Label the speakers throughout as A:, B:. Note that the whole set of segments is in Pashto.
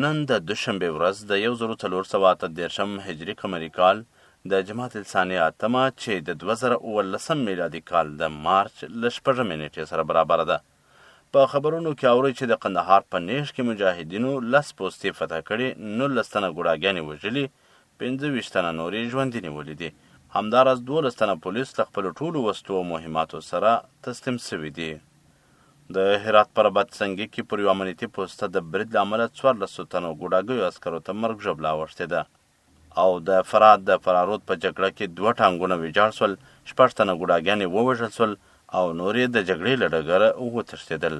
A: نن د دوشنبې ورځ د یو زرو څلور سوه اته دېرشم هجري قمري کال د جمادی الثانیه اتمه چې د دوه زره اوولسم میلادي کال د مارچ له شپږمې نېټې سره برابره ده. په خبرونو کې اورئ چې د قندهار په نېش کې مجاهدینو لس پوستې فتح کړي، نولس تنه ګوډاګیانې وژلي، پنځه ویشت تنه نور یې ژوندي نیولي دي. همداراز دوولس تنه پولیس له خپلو ټولو وسلو او مهماتو سره تسلیم شوي دي. د هرات په رباط سنګي کې پر یوه امنیتي پوسته د برید له امله څوارلسو تنو ګوډاګیو عسکرو ته مرګ ژوبله اوښتې ده او د فرات د فرارود په جګړه کې دوه ټانګونه ویجاړ شول، شپږ تنه ګوډاګیان یې ووژل شول او نور یې د جګړې له ډګره وتښتېدل.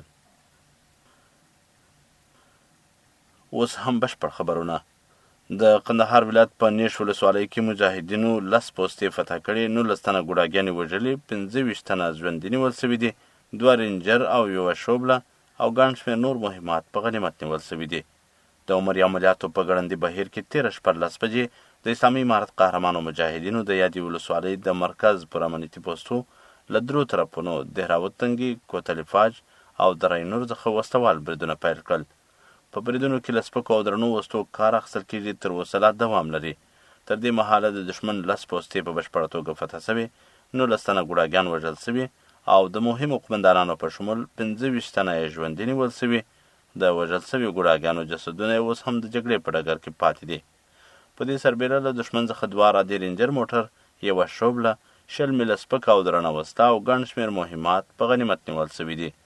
A: اوس هم بشپړ خبرونه. د قندهار ولایت په نیش ولسوالۍ کې مجاهدینو لس پوستې فتح کړې، نولس تنه ګوډاګیانې وژلې، پنځه ویشت تنه ژوندي نیول شوي دي، دوه رینجر او یوه شوبله او ګڼ شمېر نور مهمات په غنیمت نیول شوي دي. د عمري عملیاتو په ګړندي بهیر کې تېره شپه لس بجې د اسلامي امارت قهرمانو مجاهدینو د یادې ولسوالۍ د مرکز پر امنیتي پوستو له درو طرفونو، دهراوت تنګي، کوتل فاج او دره نور څخه وسلهوال بریدونه پیل کړل. په بریدونو کې له سپکو او درنو وسلو کار اخیستل کېږي، تر اوسه لا دوام لري. تر دې مهاله د دښمن لس پوستې په بشپړه توګه فتح شوې، نولس تنه ګوډاګیان وژل شوي او د مهمو قومندانانو په شمول پنځه ویشت تنه یې ژوندي نیول شوي، د وژل شویو ګوډاګیانو جسدونه یې اوس هم د جګړې په ډګر کې پاتې دي. په دې سربېره له دښمن څخه دوه رادې رینجر موټر، یوه شوبله، شل میله سپکه او درنه وسله او ګڼ شمېر مهمات په غنیمت نیول شوي دي.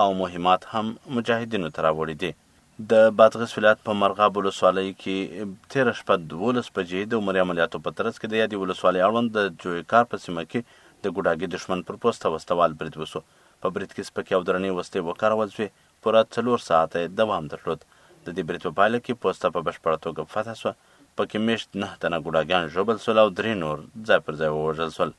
A: او مهمات هم مجاهدینو ته راوړي دي. د بادغیس ولایت په مرغاب ولسوالۍ کې تېره شپه دوولس بجې د عمري عملیاتو په ترڅ کې د یادې ولسوالۍ اړوند د جویکار په سیمه کې د ګوډاګي دښمن پر پوسته وسله وال برید وشو. په برید کې سپکې او درنې وسلې وکارول شوې، پوره څلور ساعته یې دوام درلود. د دې برید په پایله کې پوسته په بشپړه توګه فتح شوه، په کې مېشت نهه تنه ګوډاګیان ژوبل شول او درې نور ځای پر ځای ووژل شول.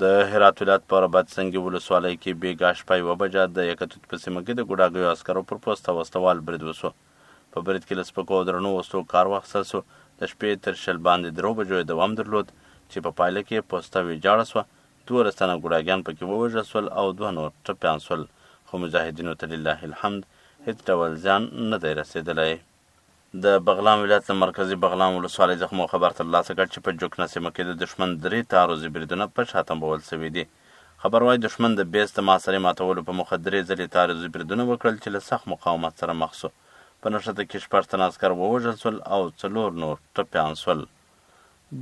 A: د هرات ولایت په رباط سنګي ولسوالۍ کې بېګا شپه یوه بجه د یکه توت په سیمه کې د ګوډاګیو عسکرو پر پوسته وسله وال برید وشو. په برید کې له سپکو او درنو وسلو کار واخیستل شو، د شپې تر شل باندې درو بجو یې دوام درلود چې په پایله کې پوسته ویجاړه شوه، دوولس تنه ګوډاګیان پکې ووژل شول او دوه نور ټپیان شول، خو مجاهدینو ته لله الحمد هېڅ ډول زیان نه دی رسېدلی. د بغلان ولایت له مرکزي بغلان ولسوالۍ څخه مو خبر ترلاسه کړ چې په جوکنه سیمه کې د دښمن درې تعرضي بریدونه په شا تمبول شوي دي. خبر وايي دښمن د بیس د محاصرې ماتولو په موخه درې ځلې تعرضي بریدونه وکړل چې له سخت مقاومت سره مخ شو. په نښته کې شپږ تنه عسکر ووژل شول او څلور نور ټپیان شول.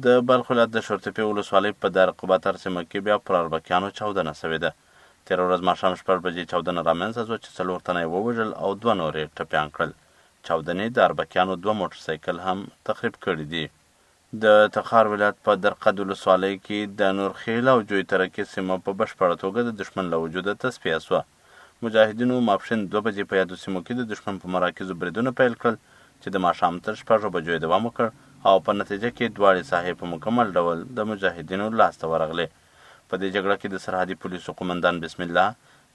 A: د بلخ ولایت د شورتپې ولسوالۍ په دایره قباتر سیمه کې بیا پر اربکیانو چاودنه شوې ده. تېره ورځ ماښام شپږ بجې چاودنه رامنځته شوه چې څلور تنه یې ووژل او دوه نور یې ټپیان کړل. چاودنې د اربکیانو دوه موټر سایکل هم تخریب کړي دي. د تخار ولایت په درقد ولسوالۍ کې د نورخېل او جوی ترکې سیمه په بشپړه توګه د دښمن له وجوده تصفیه شوه. مجاهدینو ماپښین دوه بجې په یادو سیمو کې د دښمن په مراکزو بریدونه پیل کړل چې د ماښام تر شپږو بجو یې دوام وکړ او په نتیجه کې دواړې ساحې په مکمل ډول د مجاهدینو لاس ته ورغلې. په دې جګړه کې د سرحدي پولیسو قومندان بسم الله،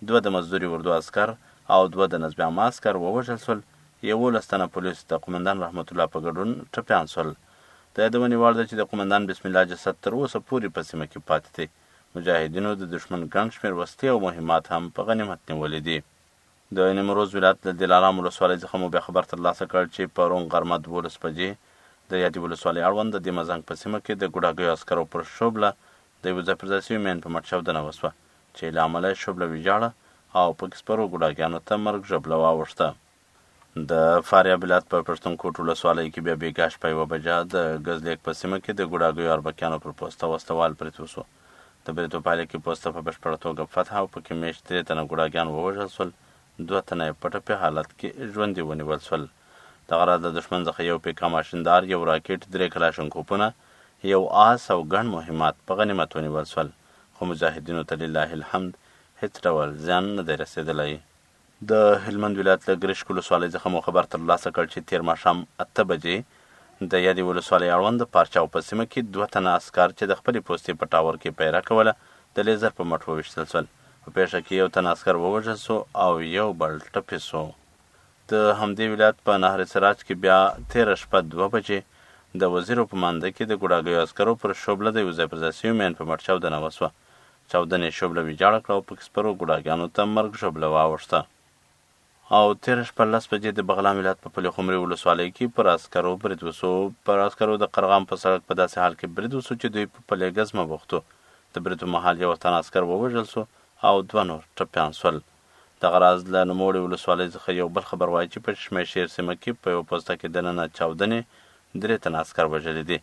A: دوه د مزدوري اردو عسکر او دوه د نظم عامه عسکر ووژل شول، یوولس تنه پولیس د قومندان رحمت الله په ګډون ټپیان شول. د یادونې وړ ده چې د قومندان بسم الله جسد تر اوسه پورې په سیمه کې پاتې دی. مجاهدینو د دښمن ګڼ شمېر وسلې او مهمات هم په غنیمت نیولي دي. د نیمروز ولایت له دلارام ولسوالۍ څخه مو بیا خبر ترلاسه کړ چې پرون غرمه دوولس بجې د یادې ولسوالۍ اړوند د دېمه زنګ په سیمه کې د ګوډاګیو عسکرو پر شوبله د یوه ځای پر ځای شوي مین په مټ چاودنه وشوه چې له امله یې شوبله ویجاړه او پکې سپرو ګوډاګیانو ته مرګ ژوبله واوښته. د فاریاب ولایت په پښتون کوټ ولسوالۍ کې بیا بېګاه شپه یوه بجه د ګزلیک په سیمه کې د ګوډاګیو اربکیانو پر پوسته وسله وال برید وشو. د برید په پایله کې پوسته په بشپړه توګه فتح او پکې میشت درې تنه ګوډاګیان ووژل شول، دوه تنه یې په ټپي حالت کې ژوندي ونیول شول. دغه راز له دښمن څخه یو پیکا ماشیندار، یو راکټ، درې کلاشنکوپونه، یو آس او ګڼ مهمات په غنیمت ونیول شول، خو مجاهدینو ته لله الحمد هېڅ ډول زیان نه دی رسېدلی. د هلمند ولایت له ګرشک ولسوالۍ څخه مو خبر ترلاسه کړ چې تېر ماښام اته بجې د یادې ولسوالۍ اړوند د پارچاو په سیمه کې دوه تنه عسکر چې د خپلې پوستې په ټاور کې پیره کوله د لیزر په مټ وویشتل شول. په پېښه کې یو تن عسکر ووژل شو او یو بل ټپي شو. د همدې ولایت په نهر سراج کې بیا تېره شپه دوه بجې د وزیرو په مانده کې د ګوډاګیو عسکرو پر شوبله د یو ځای پر ځای شوي مین په مټ چاودنه وشوه. چاودنې شوبله ویجاړه کړه او پکې سپرو ګوډاګیانو ته مرګ ژوبله واوښته او تېره شپه لس بجې د بغلان ولایت په پل خمري ولسوالۍ کې پر عسکرو برید وسو. پر عسکرو د قرغام په سړک په داسې حال کې برید وسو چې دوی په پلې ګزمه بوختو. د برید په مهال یو تن عسکر ووژل سو او دوه نور ټپیان سول. دغه راز له نوموړې ولسوالۍ څخه یو بل خبر وایي چې په شمشیر سیمه کې په یوه پوسته کې دننه چاودنې درې تنه عسکر وژلي دي.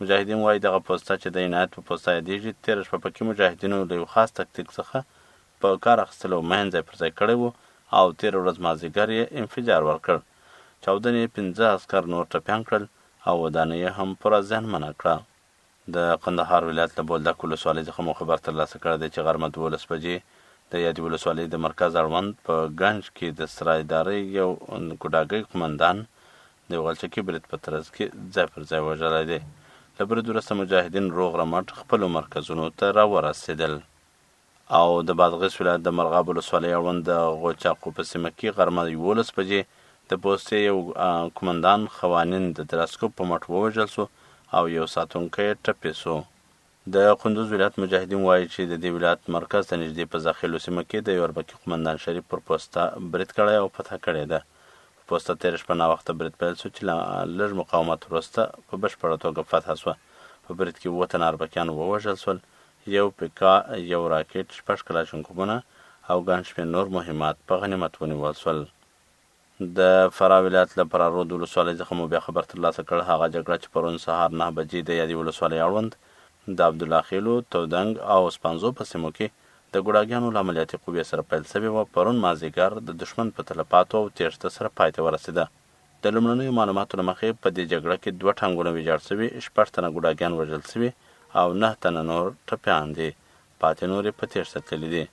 A: مجاهدین وايي دغه پوسته چې د عنایت په پوسته یادېږي، تېره شپه پکې مجاهدینو له یو خاص تکتیک څخه په کار اخیستلو مین ځای پر ځای کړی و او تېره ورځ مازدیګر یې انفجار ورکړ. چاودنې یې پنځه عسکر نور ټپیان کړل او ودانۍ یې هم پوره زیانمنه کړه. د قندهار ولایت له بولدک ولسوالۍ څخه مو خبر ترلاسه کړی دی چې غرمه دوولس بجې د یادې ولسوالۍ د مرکز اړوند په ګنج کې د سرایدارۍ یو ګوډاګۍ قومندان د یو غلچکي برید په ترڅ کې ځای پر ځای وژلی دی. له برید وروسته مجاهدین روغ رمټ خپلو مرکزونو ته راورسېدل. او د بادغیس ولایت د مرغاب ولسوالۍ اړوند د غوچاقو په سیمه کې غرمه یولس بجې د پوستې یو قومندان خوانین د تلسکوپ په مټ ووژل شو او یو ساتونکی یې ټپي شو. د کندوز ولایت مجاهدین وایي چې د دې ولایت مرکز ته نږدې په زاخیلو سیمه کې د یو اربکي قومندان شریف پر پوسته برید کړی او فتح کړې ده. په پوسته تېره شپه ناوخته برید پیل شو چې له لږ مقاومت وروسته په بشپړه توګه فتح شوه. په برید کې اووه تنه اربکیان ووژل شول، یو پیکا، یو راکټ، شپږ کلاشینکوبونه او ګڼ شمېر نور مهمات په غنیمت ونیول شول. د فراه ولایت له فراه رود ولسوالۍ څخه مو بیا خبر ترلاسه کړ، هغه جګړه چې پرون سهار نهه بجې د یادې ولسوالۍ اړوند د عبدالله خېلو، تودنګ او سپنځو په سیمو کې د ګوډاګیانو له عملیاتي قوې سره پیل شوې وه، پرون مازدیګر د دښمن په تلفاتو او تېښته سره پای ته ورسېده. د لومړنیو معلوماتو له مخې، په دې جګړه کې دوه ټانګونه ویجاړ شوي، شپږ تنه ګوډاګیان وژل شوي او نهه تنه نور ټپیان دي. پاتې نور یې په تېښته تللي دي،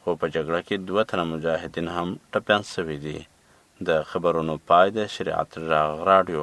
A: خو په جګړه کې دوه تنه مجاهدین هم ټپیان شوي دي. د خبرونو پای د شریعت ږغ راډیو.